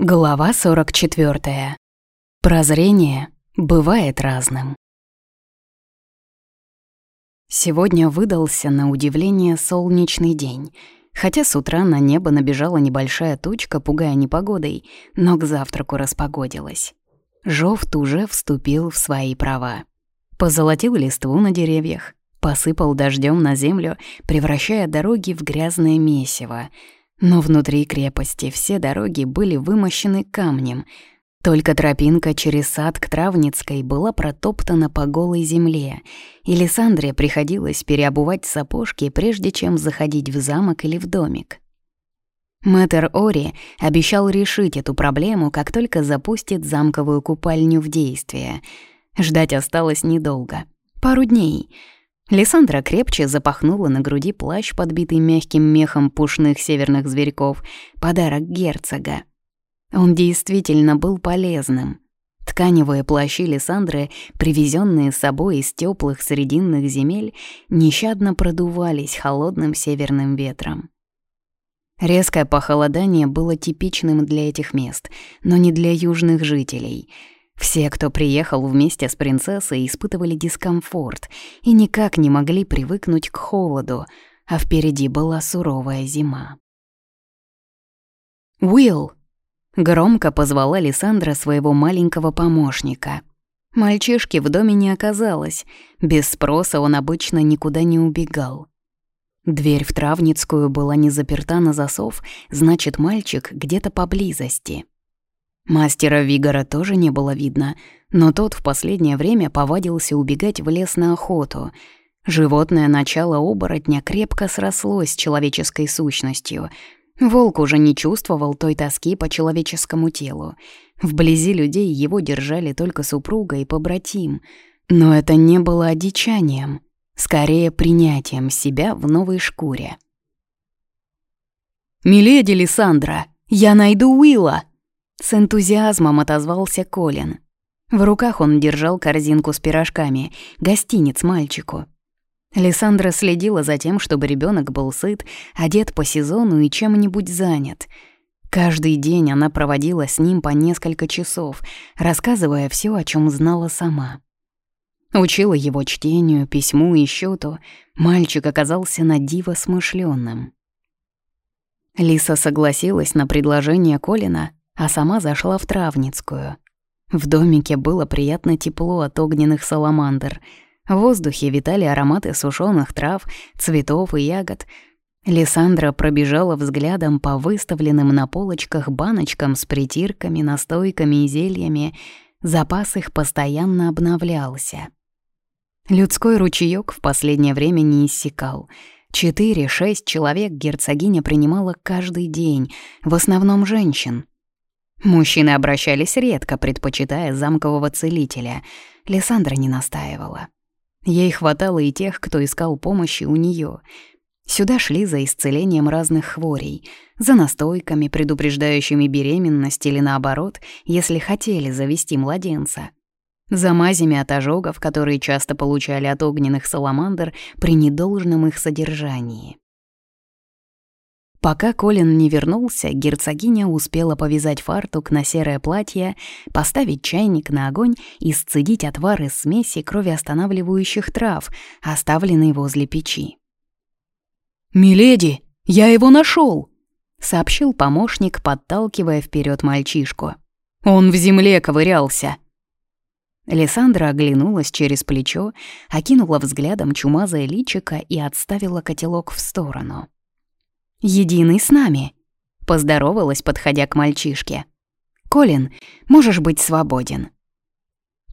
Глава 44. Прозрение бывает разным. Сегодня выдался на удивление солнечный день. Хотя с утра на небо набежала небольшая тучка, пугая непогодой, но к завтраку распогодилась. Жовт уже вступил в свои права. Позолотил листву на деревьях, посыпал дождем на землю, превращая дороги в грязное месиво — но внутри крепости все дороги были вымощены камнем. Только тропинка через сад к Травницкой была протоптана по голой земле, и Лиссандре приходилось переобувать сапожки, прежде чем заходить в замок или в домик. Мэтр Ори обещал решить эту проблему, как только запустит замковую купальню в действие. Ждать осталось недолго. Пару дней — Лиссандра крепче запахнула на груди плащ, подбитый мягким мехом пушных северных зверьков, подарок герцога. Он действительно был полезным. Тканевые плащи Лиссандры, привезенные с собой из теплых срединных земель, нещадно продувались холодным северным ветром. Резкое похолодание было типичным для этих мест, но не для южных жителей — все, кто приехал вместе с принцессой, испытывали дискомфорт и никак не могли привыкнуть к холоду, а впереди была суровая зима. «Уилл!» — громко позвала Лиссандра своего маленького помощника. Мальчишки в доме не оказалось, без спроса он обычно никуда не убегал. Дверь в Травницкую была не заперта на засов, значит, мальчик где-то поблизости. Мастера Вигора тоже не было видно, но тот в последнее время повадился убегать в лес на охоту. Животное начало оборотня крепко срослось с человеческой сущностью. Волк уже не чувствовал той тоски по человеческому телу. Вблизи людей его держали только супруга и побратим. Но это не было одичанием, скорее принятием себя в новой шкуре. «Миледи Лиссандра, я найду Уилла!» С энтузиазмом отозвался Колин. В руках он держал корзинку с пирожками, гостиниц мальчику. Лиссандра следила за тем, чтобы ребенок был сыт, одет по сезону и чем-нибудь занят. Каждый день она проводила с ним по несколько часов, рассказывая все, о чем знала сама. Учила его чтению, письму и счету. Мальчик оказался на диво смышленным. Лиса согласилась на предложение Колина, а сама зашла в Травницкую. В домике было приятно тепло от огненных саламандр. В воздухе витали ароматы сушеных трав, цветов и ягод. Лиссандра пробежала взглядом по выставленным на полочках баночкам с притирками, настойками и зельями. Запас их постоянно обновлялся. Людской ручеёк в последнее время не иссякал. Четыре-шесть человек герцогиня принимала каждый день, в основном женщин — Мужчины обращались редко, предпочитая замкового целителя. Лиссандра не настаивала. Ей хватало и тех, кто искал помощи у нее. Сюда шли за исцелением разных хворей, за настойками, предупреждающими беременность или наоборот, если хотели завести младенца. За мазями от ожогов, которые часто получали от огненных саламандр при недолжном их содержании. Пока Колин не вернулся, герцогиня успела повязать фартук на серое платье, поставить чайник на огонь и сцедить отвар из смеси кровеостанавливающих трав, оставленной возле печи. «Миледи, я его нашел! сообщил помощник, подталкивая вперед мальчишку. «Он в земле ковырялся!» Лиссандра оглянулась через плечо, окинула взглядом чумазое личико и отставила котелок в сторону единый с нами», — поздоровалась, подходя к мальчишке. «Колин, можешь быть свободен».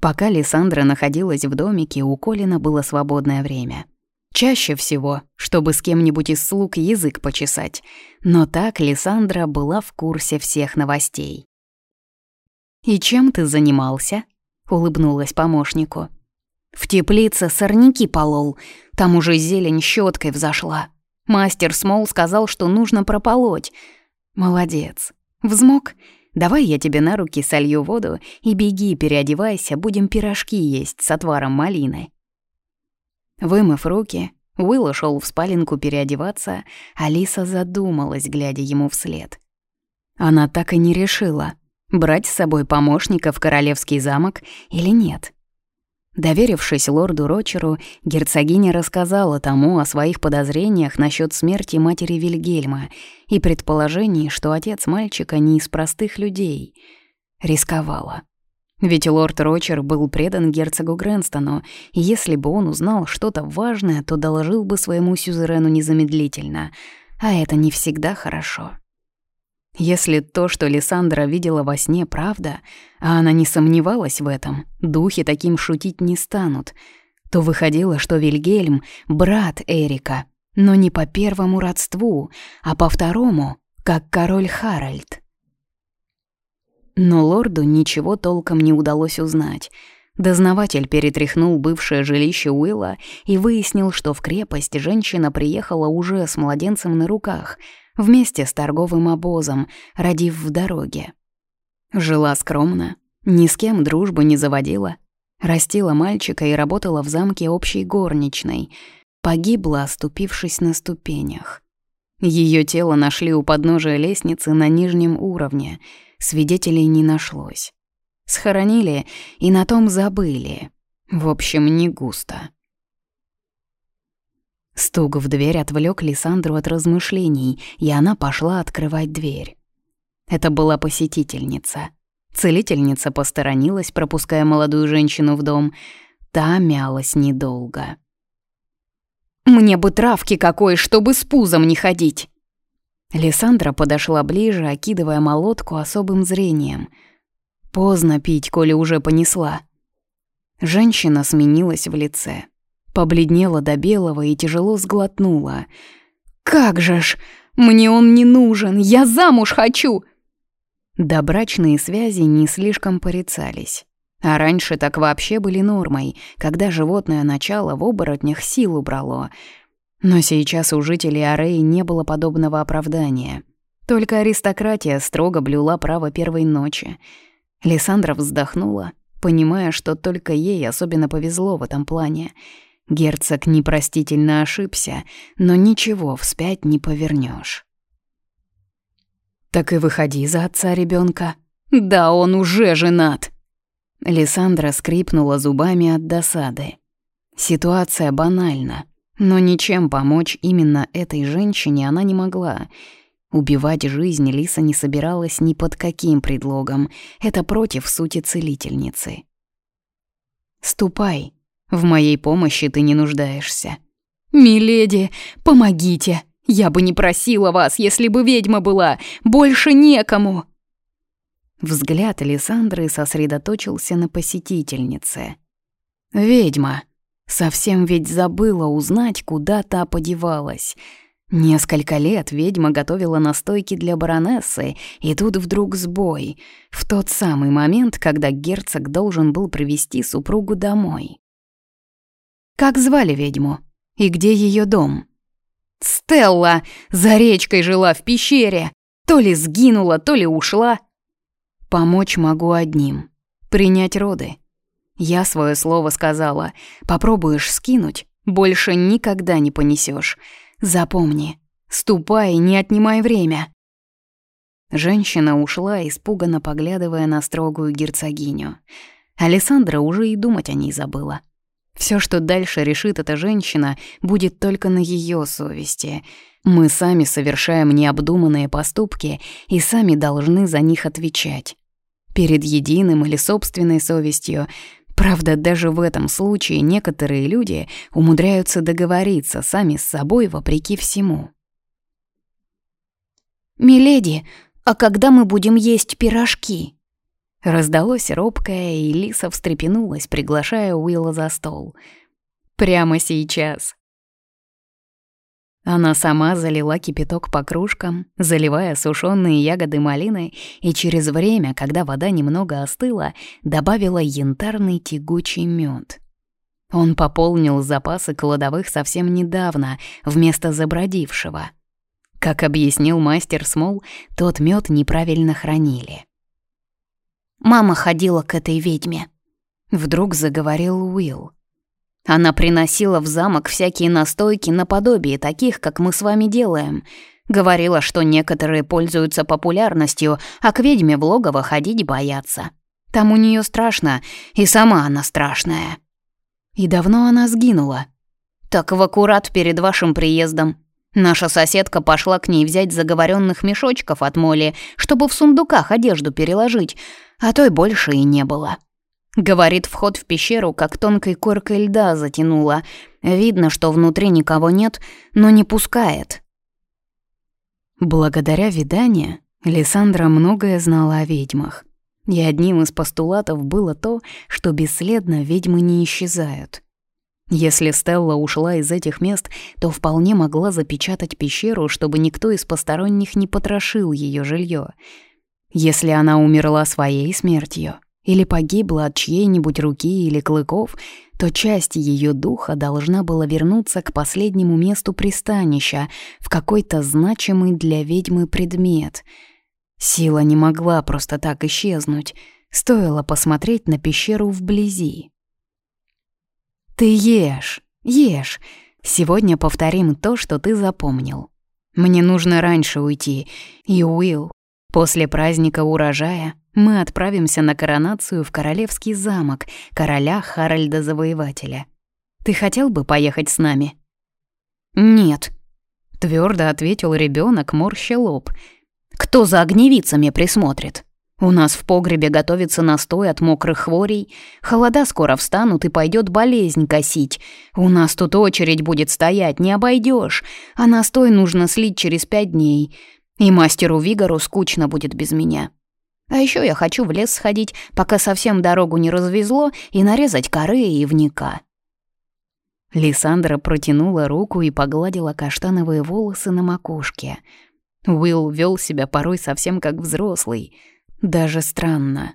Пока Лиссандра находилась в домике, у Колина было свободное время. Чаще всего, чтобы с кем-нибудь из слуг язык почесать, но так Лиссандра была в курсе всех новостей. «И чем ты занимался?» — улыбнулась помощнику. «В теплице сорняки полол, там уже зелень щеткой взошла», Мастер Смол сказал, что нужно прополоть. Молодец. Взмок? Давай я тебе на руки солью воду и беги, переодевайся, будем пирожки есть с отваром малины. Вымыв руки, Уилл ушел в спаленку переодеваться, Алиса задумалась, глядя ему вслед. Она так и не решила, брать с собой помощника в королевский замок или нет. Доверившись лорду Рочеру, герцогиня рассказала тому о своих подозрениях насчет смерти матери Вильгельма и предположении, что отец мальчика не из простых людей. Рисковала. Ведь лорд Рочер был предан герцогу Грэнстону, и если бы он узнал что-то важное, то доложил бы своему сюзерену незамедлительно, а это не всегда хорошо. Если то, что Лиссандра видела во сне, правда, а она не сомневалась в этом, духи таким шутить не станут, то выходило, что Вильгельм — брат Эрика, но не по первому родству, а по второму, как король Харальд. Но лорду ничего толком не удалось узнать. Дознаватель перетряхнул бывшее жилище Уилла и выяснил, что в крепость женщина приехала уже с младенцем на руках — вместе с торговым обозом, родив в дороге. Жила скромно, ни с кем дружбу не заводила, растила мальчика и работала в замке общей горничной, погибла, оступившись на ступенях. Ее тело нашли у подножия лестницы на нижнем уровне, свидетелей не нашлось. Схоронили и на том забыли. В общем, не густо. Стук в дверь отвлек Лиссандру от размышлений, и она пошла открывать дверь. Это была посетительница. Целительница посторонилась, пропуская молодую женщину в дом. Та мялась недолго. «Мне бы травки какой, чтобы с пузом не ходить!» Лиссандра подошла ближе, окидывая молотку особым зрением. Поздно пить, коли уже понесла. Женщина сменилась в лице. Побледнела до белого и тяжело сглотнула. «Как же ж! Мне он не нужен! Я замуж хочу!» Добрачные связи не слишком порицались. А раньше так вообще были нормой, когда животное начало в оборотнях силу брало. Но сейчас у жителей Ареи не было подобного оправдания. Только аристократия строго блюла право первой ночи. Лиссандра вздохнула, понимая, что только ей особенно повезло в этом плане — Герцог непростительно ошибся, но ничего вспять не повернешь. «Так и выходи за отца ребенка. Да он уже женат!» Лиссандра скрипнула зубами от досады. Ситуация банальна, но ничем помочь именно этой женщине она не могла. Убивать жизнь Лиса не собиралась ни под каким предлогом, это против сути целительницы. «Ступай», в моей помощи ты не нуждаешься. Миледи, помогите. Я бы не просила вас, если бы ведьма была. Больше некому. Взгляд Александры сосредоточился на посетительнице. Ведьма. Совсем ведь забыла узнать, куда та подевалась. Несколько лет ведьма готовила настойки для баронессы, и тут вдруг сбой. В тот самый момент, когда герцог должен был привести супругу домой. Как звали ведьму? И где ее дом? Стелла за речкой жила в пещере. То ли сгинула, то ли ушла. Помочь могу одним. Принять роды. Я свое слово сказала. Попробуешь скинуть, больше никогда не понесешь. Запомни. Ступай, не отнимай время. Женщина ушла, испуганно поглядывая на строгую герцогиню. Александра уже и думать о ней забыла. Все, что дальше решит эта женщина, будет только на ее совести. Мы сами совершаем необдуманные поступки и сами должны за них отвечать. Перед единым или собственной совестью. Правда, даже в этом случае некоторые люди умудряются договориться сами с собой вопреки всему. «Миледи, а когда мы будем есть пирожки?» Раздалось робкое, и Лиса встрепенулась, приглашая Уилла за стол. «Прямо сейчас». Она сама залила кипяток по кружкам, заливая сушеные ягоды малины, и через время, когда вода немного остыла, добавила янтарный тягучий мед. Он пополнил запасы кладовых совсем недавно, вместо забродившего. Как объяснил мастер Смол, тот мед неправильно хранили. Мама ходила к этой ведьме. Вдруг заговорил Уилл. Она приносила в замок всякие настойки наподобие таких, как мы с вами делаем. Говорила, что некоторые пользуются популярностью, а к ведьме в логово ходить боятся. Там у нее страшно, и сама она страшная. И давно она сгинула. Так в аккурат перед вашим приездом. Наша соседка пошла к ней взять заговоренных мешочков от моли, чтобы в сундуках одежду переложить, а той больше и не было. Говорит, вход в пещеру как тонкой коркой льда затянула. Видно, что внутри никого нет, но не пускает. Благодаря виданию Лиссандра многое знала о ведьмах. И одним из постулатов было то, что бесследно ведьмы не исчезают. Если Стелла ушла из этих мест, то вполне могла запечатать пещеру, чтобы никто из посторонних не потрошил ее жилье. Если она умерла своей смертью или погибла от чьей-нибудь руки или клыков, то часть ее духа должна была вернуться к последнему месту пристанища, в какой-то значимый для ведьмы предмет. Сила не могла просто так исчезнуть, стоило посмотреть на пещеру вблизи. «Ты ешь, ешь. Сегодня повторим то, что ты запомнил. Мне нужно раньше уйти, и Уилл, после праздника урожая мы отправимся на коронацию в королевский замок короля Харальда Завоевателя. Ты хотел бы поехать с нами?» «Нет», — твердо ответил ребенок, морща лоб. «Кто за огневицами присмотрит?» У нас в погребе готовится настой от мокрых хворей. Холода скоро встанут и пойдет болезнь косить. У нас тут очередь будет стоять, не обойдешь. А настой нужно слить через пять дней. И мастеру Вигору скучно будет без меня. А еще я хочу в лес сходить, пока совсем дорогу не развезло, и нарезать коры и вника. Лиссандра протянула руку и погладила каштановые волосы на макушке. Уилл вел себя порой совсем как взрослый — даже странно.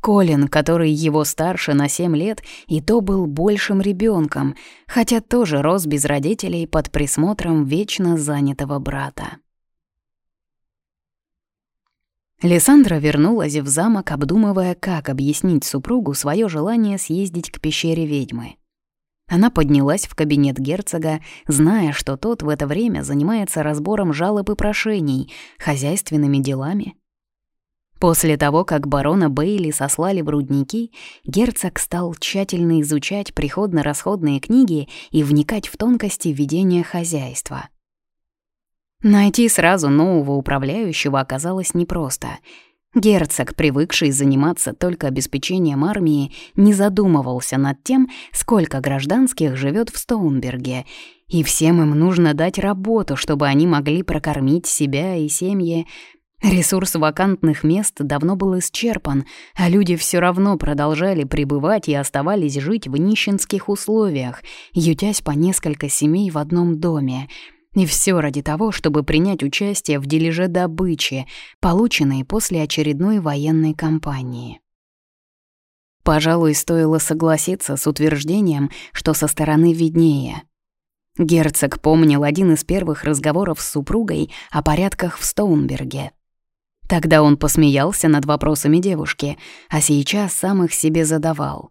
Колин, который его старше на семь лет, и то был большим ребенком, хотя тоже рос без родителей под присмотром вечно занятого брата. Лиссандра вернулась в замок, обдумывая, как объяснить супругу свое желание съездить к пещере ведьмы. Она поднялась в кабинет герцога, зная, что тот в это время занимается разбором жалоб и прошений, хозяйственными делами После того, как барона Бейли сослали в рудники, герцог стал тщательно изучать приходно-расходные книги и вникать в тонкости ведения хозяйства. Найти сразу нового управляющего оказалось непросто. Герцог, привыкший заниматься только обеспечением армии, не задумывался над тем, сколько гражданских живет в Стоунберге, и всем им нужно дать работу, чтобы они могли прокормить себя и семьи, Ресурс вакантных мест давно был исчерпан, а люди все равно продолжали пребывать и оставались жить в нищенских условиях, ютясь по несколько семей в одном доме. И все ради того, чтобы принять участие в дележе добычи, полученной после очередной военной кампании. Пожалуй, стоило согласиться с утверждением, что со стороны виднее. Герцог помнил один из первых разговоров с супругой о порядках в Стоунберге — Тогда он посмеялся над вопросами девушки, а сейчас сам их себе задавал.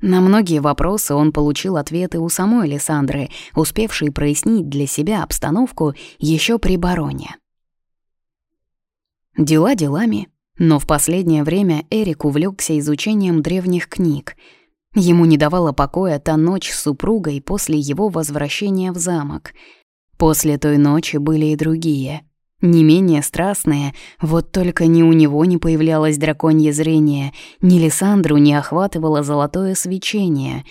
На многие вопросы он получил ответы у самой Александры, успевшей прояснить для себя обстановку еще при бароне. Дела делами, но в последнее время Эрик увлекся изучением древних книг. Ему не давала покоя та ночь с супругой после его возвращения в замок. После той ночи были и другие — не менее страстное, вот только ни у него не появлялось драконье зрение, ни Лиссандру не охватывало золотое свечение.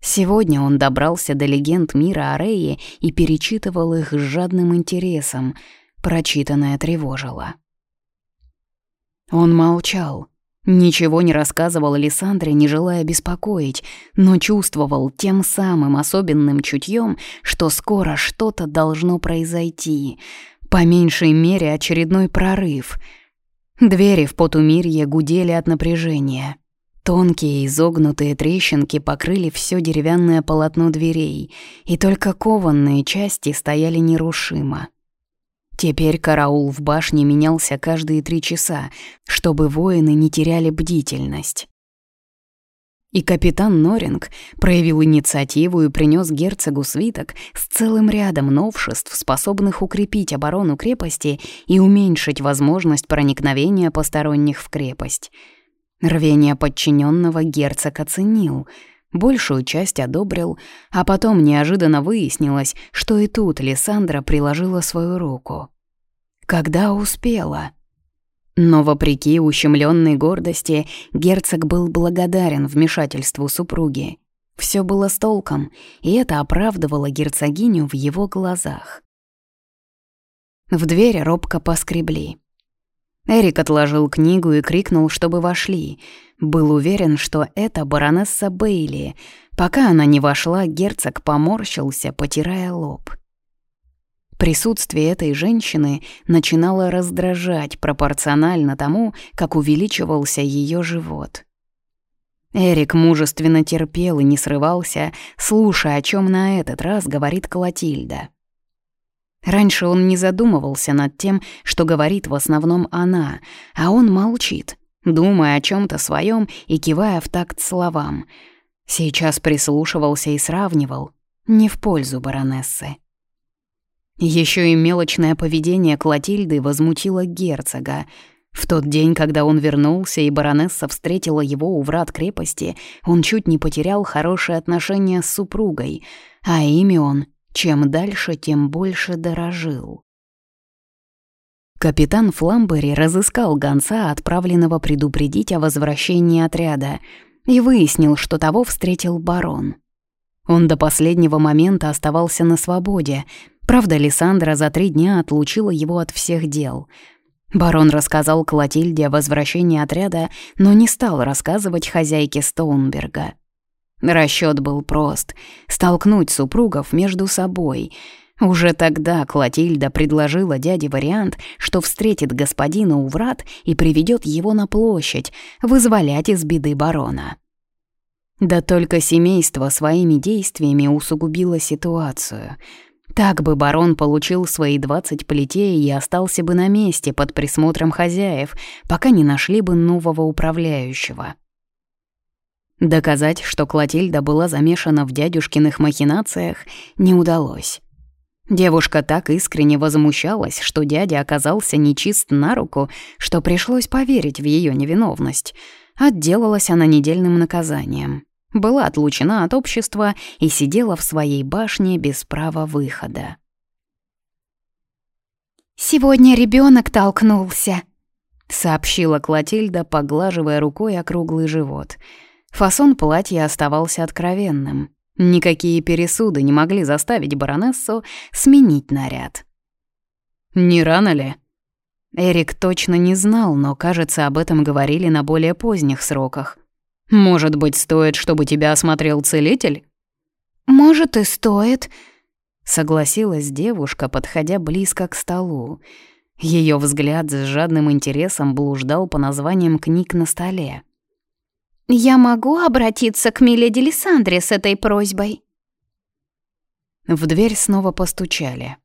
Сегодня он добрался до легенд мира Ареи и перечитывал их с жадным интересом. Прочитанное тревожило. Он молчал. Ничего не рассказывал Александре, не желая беспокоить, но чувствовал тем самым особенным чутьем, что скоро что-то должно произойти — по меньшей мере очередной прорыв. Двери в Потумирье гудели от напряжения. Тонкие изогнутые трещинки покрыли все деревянное полотно дверей, и только кованные части стояли нерушимо. Теперь караул в башне менялся каждые три часа, чтобы воины не теряли бдительность. И капитан Норинг проявил инициативу и принес герцогу свиток с целым рядом новшеств, способных укрепить оборону крепости и уменьшить возможность проникновения посторонних в крепость. Рвение подчиненного герцог оценил, большую часть одобрил, а потом неожиданно выяснилось, что и тут Лиссандра приложила свою руку. Когда успела — но, вопреки ущемленной гордости, герцог был благодарен вмешательству супруги. Все было с толком, и это оправдывало герцогиню в его глазах. В дверь робко поскребли. Эрик отложил книгу и крикнул, чтобы вошли. Был уверен, что это баронесса Бейли. Пока она не вошла, герцог поморщился, потирая лоб. Присутствие этой женщины начинало раздражать пропорционально тому, как увеличивался ее живот. Эрик мужественно терпел и не срывался, слушая, о чем на этот раз говорит Клотильда. Раньше он не задумывался над тем, что говорит в основном она, а он молчит, думая о чем то своем и кивая в такт словам. Сейчас прислушивался и сравнивал, не в пользу баронессы. Еще и мелочное поведение Клотильды возмутило герцога. В тот день, когда он вернулся и баронесса встретила его у врат крепости, он чуть не потерял хорошие отношения с супругой, а ими он чем дальше, тем больше дорожил. Капитан Фламбери разыскал гонца, отправленного предупредить о возвращении отряда, и выяснил, что того встретил барон. Он до последнего момента оставался на свободе, Правда, Лиссандра за три дня отлучила его от всех дел. Барон рассказал Клотильде о возвращении отряда, но не стал рассказывать хозяйке Стоунберга. Расчет был прост — столкнуть супругов между собой. Уже тогда Клотильда предложила дяде вариант, что встретит господина у врат и приведет его на площадь, вызволять из беды барона. Да только семейство своими действиями усугубило ситуацию — так бы барон получил свои двадцать плетей и остался бы на месте под присмотром хозяев, пока не нашли бы нового управляющего. Доказать, что Клотильда была замешана в дядюшкиных махинациях, не удалось. Девушка так искренне возмущалась, что дядя оказался нечист на руку, что пришлось поверить в ее невиновность. Отделалась она недельным наказанием была отлучена от общества и сидела в своей башне без права выхода. «Сегодня ребенок толкнулся», — сообщила Клотильда, поглаживая рукой округлый живот. Фасон платья оставался откровенным. Никакие пересуды не могли заставить баронессу сменить наряд. «Не рано ли?» Эрик точно не знал, но, кажется, об этом говорили на более поздних сроках. Может быть, стоит, чтобы тебя осмотрел целитель? Может, и стоит, согласилась девушка, подходя близко к столу. Ее взгляд с жадным интересом блуждал по названиям книг на столе. «Я могу обратиться к миледи Лиссандре с этой просьбой?» В дверь снова постучали.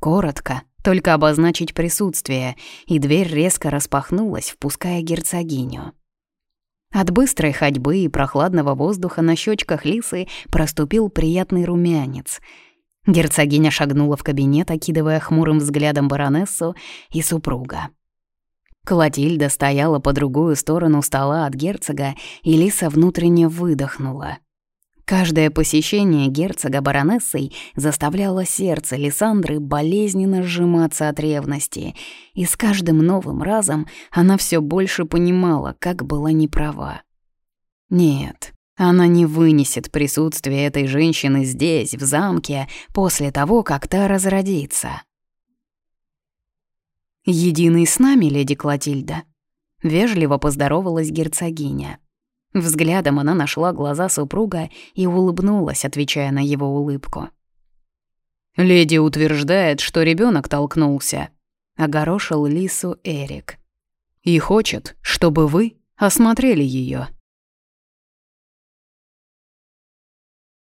Коротко, только обозначить присутствие, и дверь резко распахнулась, впуская герцогиню. От быстрой ходьбы и прохладного воздуха на щечках Лисы проступил приятный румянец. Герцогиня шагнула в кабинет, окидывая хмурым взглядом баронессу и супруга. Клотильда стояла по другую сторону стола от герцога, и Лиса внутренне выдохнула. Каждое посещение герцога баронессой заставляло сердце Лиссандры болезненно сжиматься от ревности, и с каждым новым разом она все больше понимала, как была неправа. Нет, она не вынесет присутствие этой женщины здесь, в замке, после того, как та разродится. «Единый с нами, леди Клотильда», — вежливо поздоровалась герцогиня. Взглядом она нашла глаза супруга и улыбнулась, отвечая на его улыбку. «Леди утверждает, что ребенок толкнулся», — огорошил Лису Эрик. «И хочет, чтобы вы осмотрели ее.